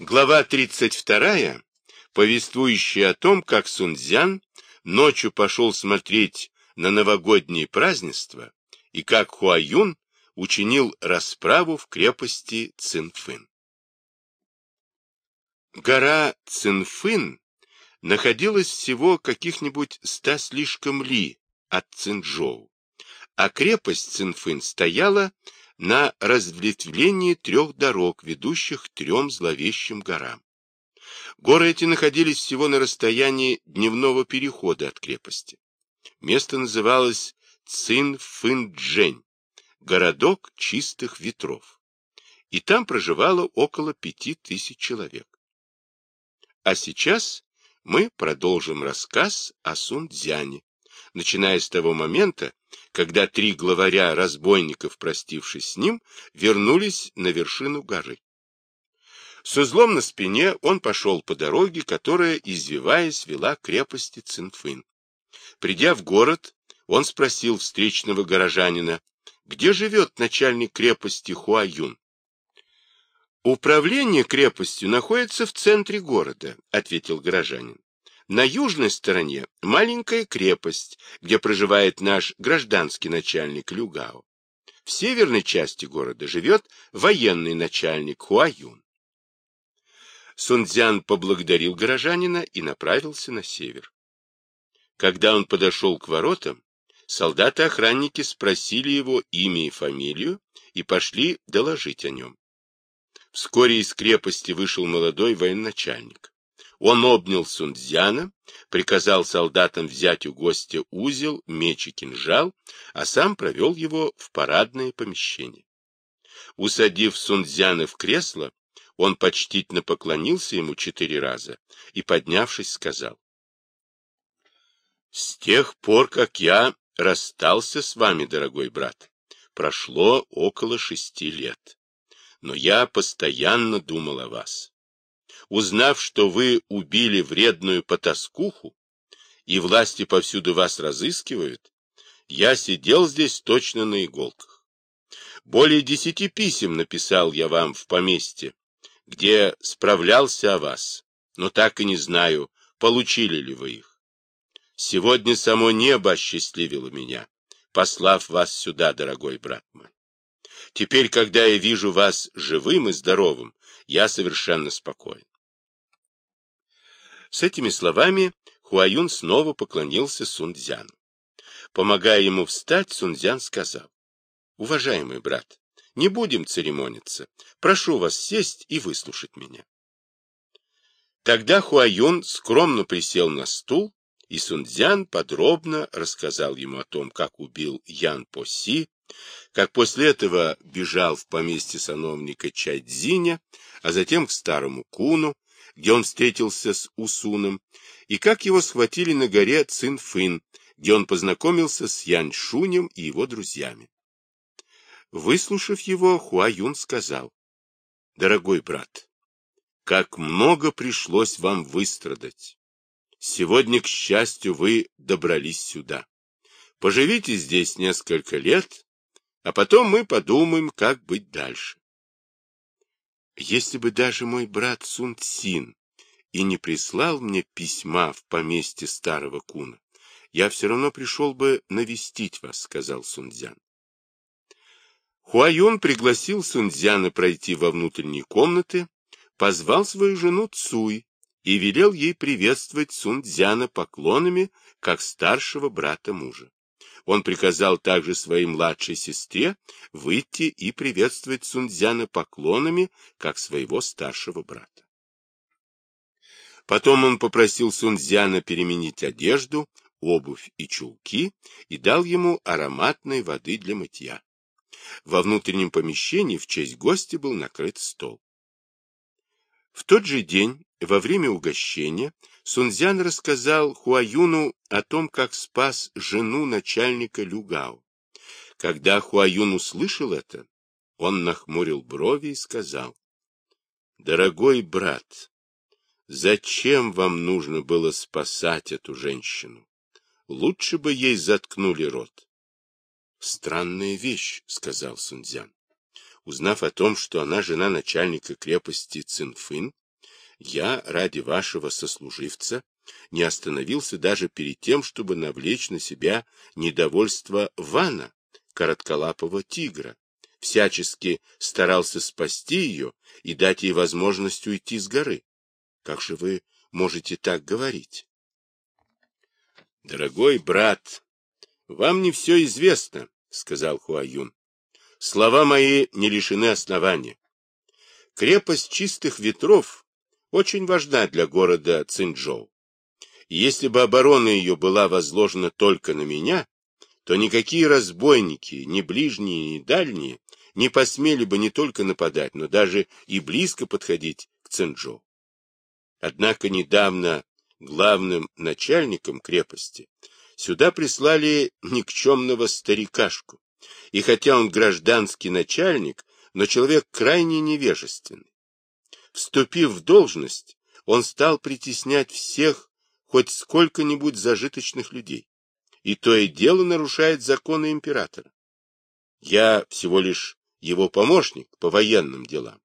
Глава 32, повествующая о том, как Сунцзян ночью пошел смотреть на новогодние празднества и как Хуаюн учинил расправу в крепости Цинфын. Гора Цинфын находилась всего каких-нибудь ста слишком ли от Цинчжоу, а крепость Цинфын стояла на разветвлении трех дорог, ведущих к трем зловещим горам. Горы эти находились всего на расстоянии дневного перехода от крепости. Место называлось Цинфынджень, городок чистых ветров. И там проживало около пяти тысяч человек. А сейчас мы продолжим рассказ о Сунцзяне, начиная с того момента, когда три главаря разбойников, простившись с ним, вернулись на вершину горы. С узлом на спине он пошел по дороге, которая, извиваясь, вела к крепости Цинфын. Придя в город, он спросил встречного горожанина, где живет начальник крепости Хуаюн. «Управление крепостью находится в центре города», — ответил горожанин. На южной стороне маленькая крепость, где проживает наш гражданский начальник Люгао. В северной части города живет военный начальник Хуаюн. Сунцзян поблагодарил горожанина и направился на север. Когда он подошел к воротам, солдаты-охранники спросили его имя и фамилию и пошли доложить о нем. Вскоре из крепости вышел молодой военачальник. Он обнял Сунцзяна, приказал солдатам взять у гостя узел, меч и кинжал, а сам провел его в парадное помещение. Усадив Сунцзяна в кресло, он почтительно поклонился ему четыре раза и, поднявшись, сказал. «С тех пор, как я расстался с вами, дорогой брат, прошло около шести лет, но я постоянно думал о вас узнав, что вы убили вредную потаскуху, и власти повсюду вас разыскивают, я сидел здесь точно на иголках. Более десяти писем написал я вам в поместье, где справлялся о вас, но так и не знаю, получили ли вы их. Сегодня само небо осчастливило меня, послав вас сюда, дорогой брат мой. Теперь, когда я вижу вас живым и здоровым, я совершенно спокоен. С этими словами Хуаюн снова поклонился Сунцзяну. Помогая ему встать, Сунцзян сказал, «Уважаемый брат, не будем церемониться. Прошу вас сесть и выслушать меня». Тогда Хуаюн скромно присел на стул, и Сунцзян подробно рассказал ему о том, как убил Ян Поси, как после этого бежал в поместье сановника Чайдзиня, а затем к старому Куну, где он встретился с Усуном, и как его схватили на горе Цинфын, где он познакомился с Ян Шунем и его друзьями. Выслушав его, Хуа Юн сказал, «Дорогой брат, как много пришлось вам выстрадать. Сегодня, к счастью, вы добрались сюда. Поживите здесь несколько лет, а потом мы подумаем, как быть дальше. Если бы даже мой брат Сун Цин и не прислал мне письма в поместье старого куна, я все равно пришел бы навестить вас, — сказал Сунцзян. Хуаюн пригласил Сунцзяна пройти во внутренние комнаты, позвал свою жену Цуй и велел ей приветствовать Сунцзяна поклонами, как старшего брата мужа. Он приказал также своей младшей сестре выйти и приветствовать Сунцзяна поклонами, как своего старшего брата. Потом он попросил Сунцзяна переменить одежду, обувь и чулки и дал ему ароматной воды для мытья. Во внутреннем помещении в честь гостя был накрыт стол. В тот же день, во время угощения, Сунцзян рассказал Хуаюну о том, как спас жену начальника Люгао. Когда Хуаюн услышал это, он нахмурил брови и сказал, «Дорогой брат, зачем вам нужно было спасать эту женщину? Лучше бы ей заткнули рот». «Странная вещь», — сказал Сунцзян. Узнав о том, что она жена начальника крепости Цинфын, Я ради вашего сослуживца не остановился даже перед тем, чтобы навлечь на себя недовольство Вана, коротколапого тигра, всячески старался спасти ее и дать ей возможность уйти с горы. Как же вы можете так говорить? Дорогой брат, вам не все известно, сказал Хуаюн. Слова мои не лишены основания. Крепость чистых ветров очень важна для города Цинчжоу. Если бы оборона ее была возложена только на меня, то никакие разбойники, ни ближние, ни дальние, не посмели бы не только нападать, но даже и близко подходить к Цинчжоу. Однако недавно главным начальником крепости сюда прислали никчемного старикашку, и хотя он гражданский начальник, но человек крайне невежественный. Вступив в должность, он стал притеснять всех хоть сколько-нибудь зажиточных людей, и то и дело нарушает законы императора. Я всего лишь его помощник по военным делам,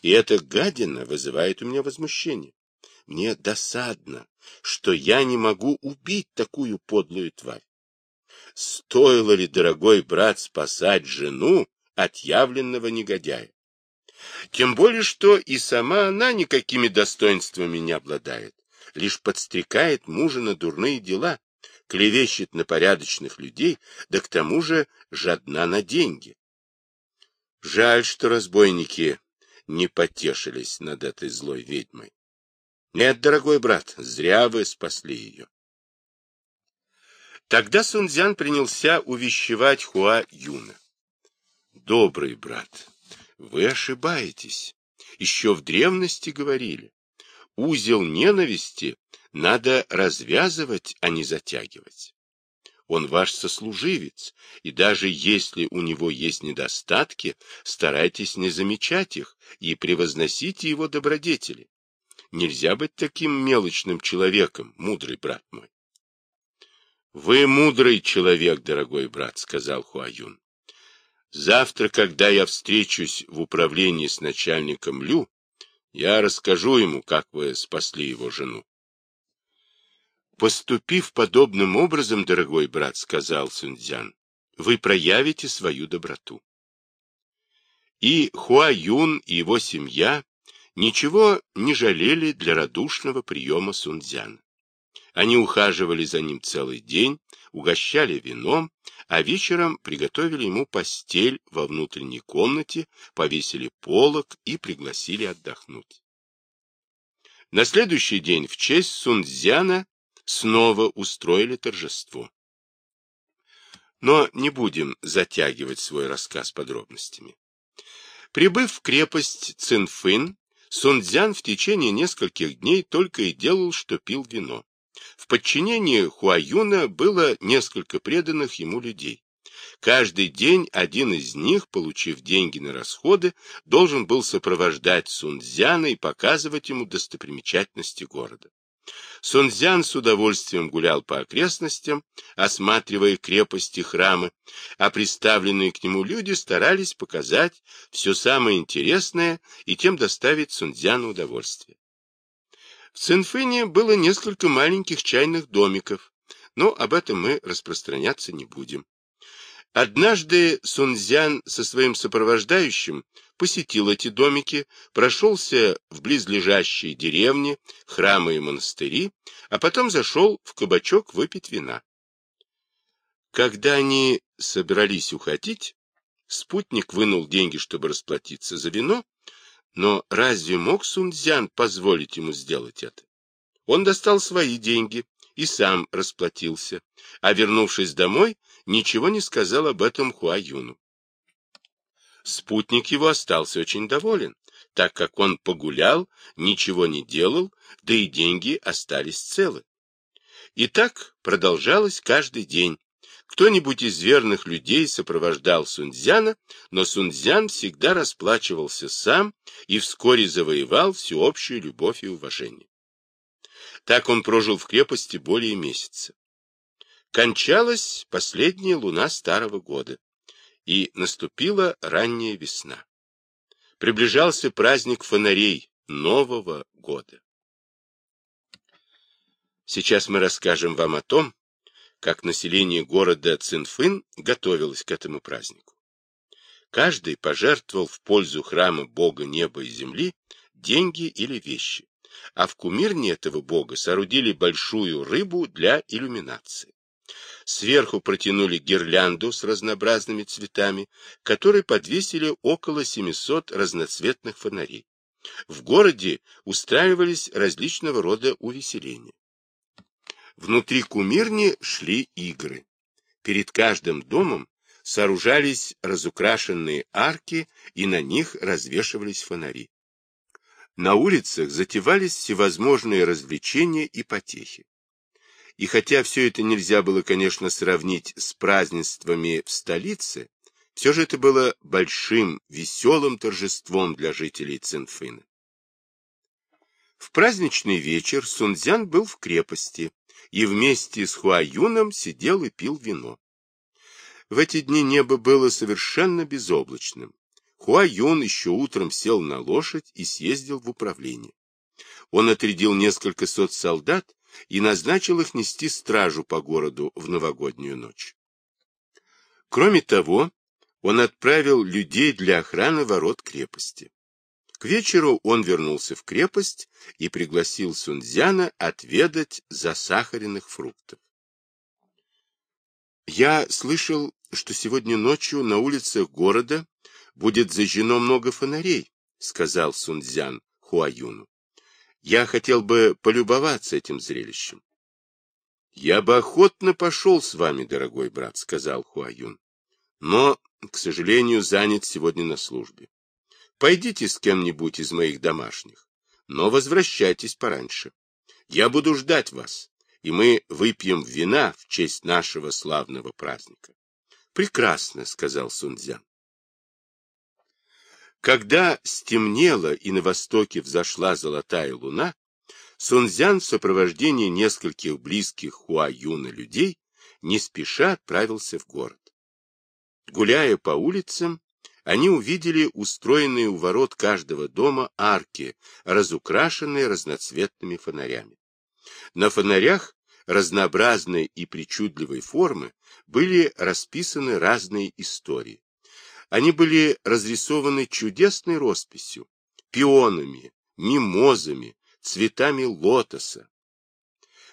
и эта гадина вызывает у меня возмущение. Мне досадно, что я не могу убить такую подлую тварь. Стоило ли, дорогой брат, спасать жену от явленного негодяя? Тем более, что и сама она никакими достоинствами не обладает, лишь подстрекает мужа на дурные дела, клевещет на порядочных людей, да к тому же жадна на деньги. Жаль, что разбойники не потешились над этой злой ведьмой. Нет, дорогой брат, зря вы спасли ее. Тогда Сунцзян принялся увещевать Хуа Юна. Добрый брат, вы ошибаетесь. Еще в древности говорили. Узел ненависти надо развязывать, а не затягивать. Он ваш сослуживец, и даже если у него есть недостатки, старайтесь не замечать их и превозносите его добродетели. Нельзя быть таким мелочным человеком, мудрый брат мой. — Вы мудрый человек, дорогой брат, — сказал Хуаюн. — Завтра, когда я встречусь в управлении с начальником Лю, я расскажу ему, как вы спасли его жену. Поступив подобным образом, дорогой брат, — сказал Сунцзян, — вы проявите свою доброту. И Хуа Юн и его семья ничего не жалели для радушного приема Сунцзяна. Они ухаживали за ним целый день, угощали вином, а вечером приготовили ему постель во внутренней комнате, повесили полог и пригласили отдохнуть. На следующий день в честь Сунцзяна снова устроили торжество. Но не будем затягивать свой рассказ подробностями. Прибыв в крепость Цинфын, Сунцзян в течение нескольких дней только и делал, что пил вино. В подчинении Хуаюна было несколько преданных ему людей. Каждый день один из них, получив деньги на расходы, должен был сопровождать Сунцзяна и показывать ему достопримечательности города. Сунцзян с удовольствием гулял по окрестностям, осматривая крепости храмы, а представленные к нему люди старались показать все самое интересное и тем доставить Сунцзяну удовольствие. В Цинфыне было несколько маленьких чайных домиков, но об этом мы распространяться не будем. Однажды Сунцзян со своим сопровождающим посетил эти домики, прошелся в близлежащие деревни, храмы и монастыри, а потом зашел в кабачок выпить вина. Когда они собрались уходить, спутник вынул деньги, чтобы расплатиться за вино, но разве мог Сунцзян позволить ему сделать это? Он достал свои деньги и сам расплатился, а вернувшись домой, ничего не сказал об этом Хуа Юну. Спутник его остался очень доволен, так как он погулял, ничего не делал, да и деньги остались целы. И так продолжалось каждый день. Кто-нибудь из верных людей сопровождал Сунцзяна, но Сунцзян всегда расплачивался сам и вскоре завоевал всеобщую любовь и уважение. Так он прожил в крепости более месяца. Кончалась последняя луна старого года и наступила ранняя весна. Приближался праздник фонарей, Нового года. Сейчас мы расскажем вам о том, как население города Цинфын готовилось к этому празднику. Каждый пожертвовал в пользу храма бога неба и земли деньги или вещи, а в кумирне этого бога соорудили большую рыбу для иллюминации. Сверху протянули гирлянду с разнообразными цветами, которые подвесили около 700 разноцветных фонарей. В городе устраивались различного рода увеселения. Внутри кумирни шли игры. Перед каждым домом сооружались разукрашенные арки, и на них развешивались фонари. На улицах затевались всевозможные развлечения и потехи. И хотя все это нельзя было, конечно, сравнить с празднествами в столице, все же это было большим, веселым торжеством для жителей Цинфына. В праздничный вечер Сунцзян был в крепости и вместе с Хуаюном сидел и пил вино. В эти дни небо было совершенно безоблачным. Хуаюн еще утром сел на лошадь и съездил в управление. Он отрядил несколько сот солдат и назначил их нести стражу по городу в новогоднюю ночь. Кроме того, он отправил людей для охраны ворот крепости. К вечеру он вернулся в крепость и пригласил Сунцзяна отведать засахаренных фруктов. Я слышал, что сегодня ночью на улицах города будет зажжено много фонарей, сказал Сунцзян Хуаюну. Я хотел бы полюбоваться этим зрелищем. — Я бы охотно пошел с вами, дорогой брат, — сказал Хуаюн. — Но, к сожалению, занят сегодня на службе. Пойдите с кем-нибудь из моих домашних, но возвращайтесь пораньше. Я буду ждать вас, и мы выпьем вина в честь нашего славного праздника. — Прекрасно, — сказал Сунцзян. Когда стемнело и на востоке взошла золотая луна, Сунцзян в сопровождении нескольких близких Хуаюна людей не спеша отправился в город. Гуляя по улицам, они увидели устроенные у ворот каждого дома арки, разукрашенные разноцветными фонарями. На фонарях разнообразной и причудливой формы были расписаны разные истории. Они были разрисованы чудесной росписью, пионами, мимозами, цветами лотоса.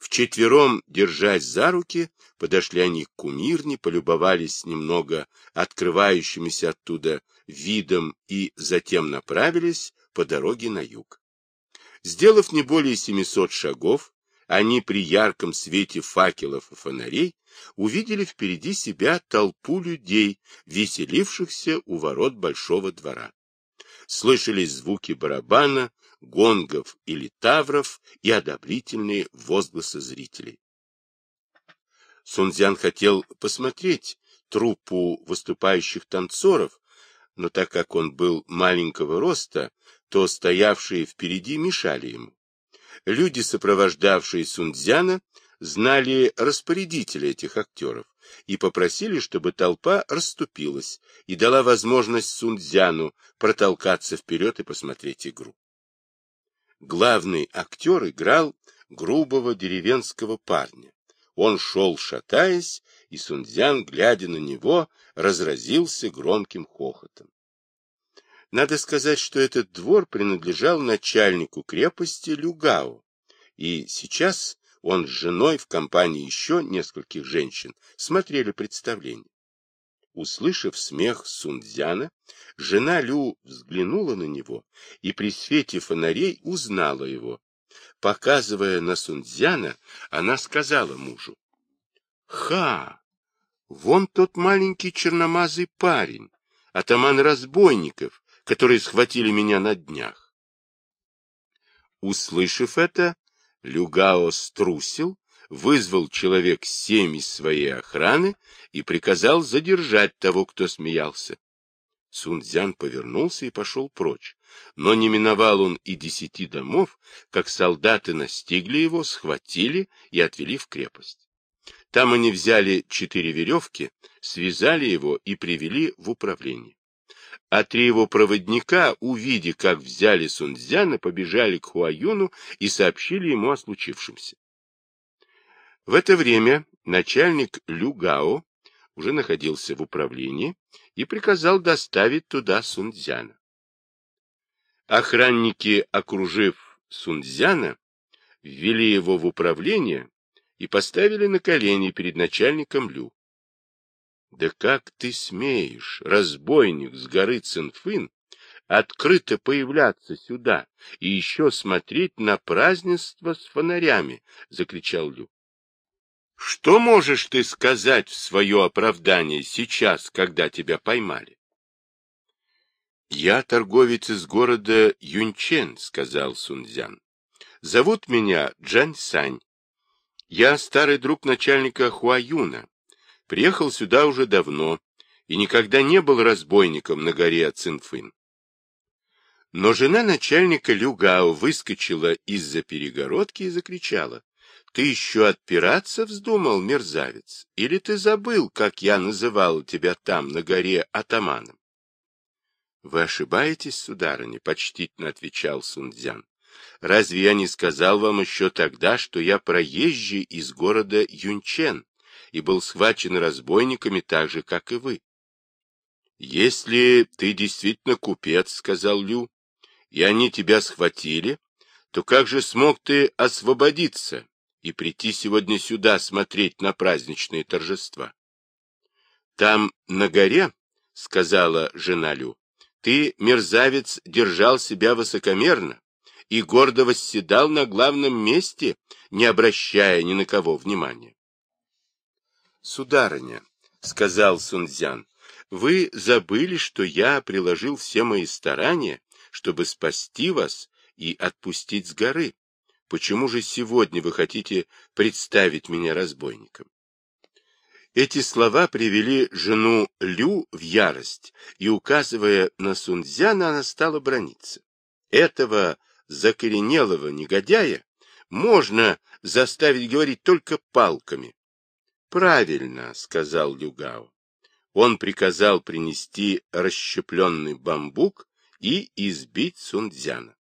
Вчетвером, держась за руки, подошли они к кумирне, полюбовались немного открывающимися оттуда видом и затем направились по дороге на юг. Сделав не более 700 шагов, они при ярком свете факелов и фонарей увидели впереди себя толпу людей, веселившихся у ворот большого двора. Слышались звуки барабана, гонгов или тавров и одобрительные возгласы зрителей. Сунцзян хотел посмотреть труппу выступающих танцоров, но так как он был маленького роста, то стоявшие впереди мешали ему. Люди, сопровождавшие Сунцзяна, знали распорядителя этих актеров и попросили, чтобы толпа расступилась и дала возможность Сунцзяну протолкаться вперед и посмотреть игру. Главный актер играл грубого деревенского парня. Он шел, шатаясь, и Сунцзян, глядя на него, разразился громким хохотом. Надо сказать, что этот двор принадлежал начальнику крепости Люгао, и сейчас он с женой в компании еще нескольких женщин смотрели представление. Услышав смех Сунцзяна, жена Лю взглянула на него и при свете фонарей узнала его. Показывая на Сунцзяна, она сказала мужу, «Ха! Вон тот маленький черномазый парень, атаман разбойников, которые схватили меня на днях. Услышав это, Люгао струсил, вызвал человек семь из своей охраны и приказал задержать того, кто смеялся. Сунцзян повернулся и пошел прочь, но не миновал он и десяти домов, как солдаты настигли его, схватили и отвели в крепость. Там они взяли четыре веревки, связали его и привели в управление. а три его проводника, увидя, как взяли Сунцзяна, побежали к Хуаюну и сообщили ему о случившемся. В это время начальник Люгао уже находился в управлении и приказал доставить туда Сунцзяна. Охранники, окружив Сунцзяна, ввели его в управление и поставили на колени перед начальником Лю. Да как ты смеешь, разбойник с горы Цинфын, открыто появляться сюда и еще смотреть на празднество с фонарями? — закричал Лю. — Что можешь ты сказать в свое оправдание сейчас, когда тебя поймали? — Я торговец из города Юнчен, — сказал Сунцзян. — Зовут меня Джань Сань. Я старый друг начальника Хуаюна, Приехал сюда уже давно и никогда не был разбойником на горе Цинфын. Но жена начальника Люгао выскочила из-за перегородки и закричала. — Ты еще отпираться вздумал, мерзавец? Или ты забыл, как я называл тебя там, на горе, атаманом? — Вы ошибаетесь, сударыня, — почтительно отвечал Сунцзян. — Разве я не сказал вам еще тогда, что я проезжий из города Юнчен? и был схвачен разбойниками так же, как и вы. — Если ты действительно купец, — сказал Лю, — и они тебя схватили, то как же смог ты освободиться и прийти сегодня сюда смотреть на праздничные торжества? — Там, на горе, — сказала жена Лю, — ты, мерзавец, держал себя высокомерно и гордо восседал на главном месте, не обращая ни на кого внимания. — Сударыня, — сказал Сунцзян, — вы забыли, что я приложил все мои старания, чтобы спасти вас и отпустить с горы. Почему же сегодня вы хотите представить меня разбойником? Эти слова привели жену Лю в ярость, и, указывая на Сунцзяна, она стала брониться. Этого закоренелого негодяя можно заставить говорить только палками, Правильно, сказал Люгао. Он приказал принести расщепленный бамбук и избить Сунцзяна.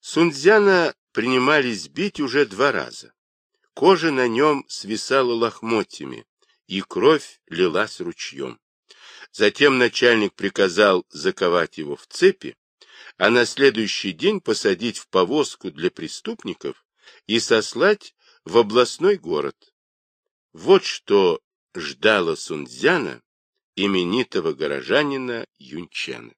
Сунцзяна принимались бить уже два раза. Кожа на нем свисала лохмотьями, и кровь лилась ручьем. Затем начальник приказал заковать его в цепи, а на следующий день посадить в повозку для преступников и сослать в областной город, вот что ждало Сунцзяна, именитого горожанина Юнчена.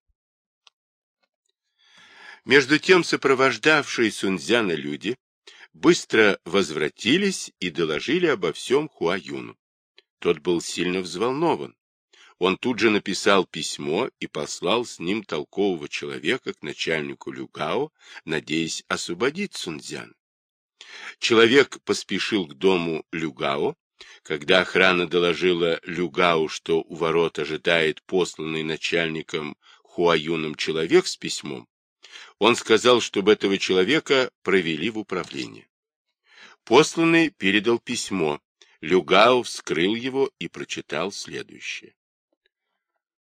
Между тем сопровождавшие Сунцзяна люди быстро возвратились и доложили обо всем Хуаюну. Тот был сильно взволнован. Он тут же написал письмо и послал с ним толкового человека к начальнику Люгао, надеясь освободить Сунцзяна. Человек поспешил к дому Люгао, когда охрана доложила Люгау, что у ворот ожидает посланный начальником Хуаюном человек с письмом, он сказал, чтобы этого человека провели в управление. Посланный передал письмо. Люгау вскрыл его и прочитал следующее.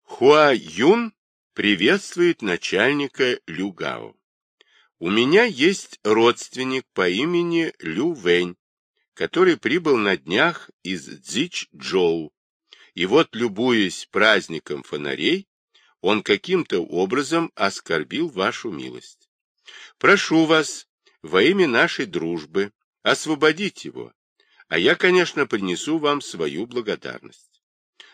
Хуаюн приветствует начальника Люгао. У меня есть родственник по имени Лю Вэнь, который прибыл на днях из Цзич-Джоу. И вот, любуясь праздником фонарей, он каким-то образом оскорбил вашу милость. Прошу вас, во имя нашей дружбы, освободить его, а я, конечно, принесу вам свою благодарность.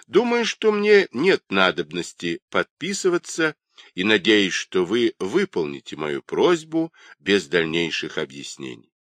Думаю, что мне нет надобности подписываться и надеюсь, что вы выполните мою просьбу без дальнейших объяснений.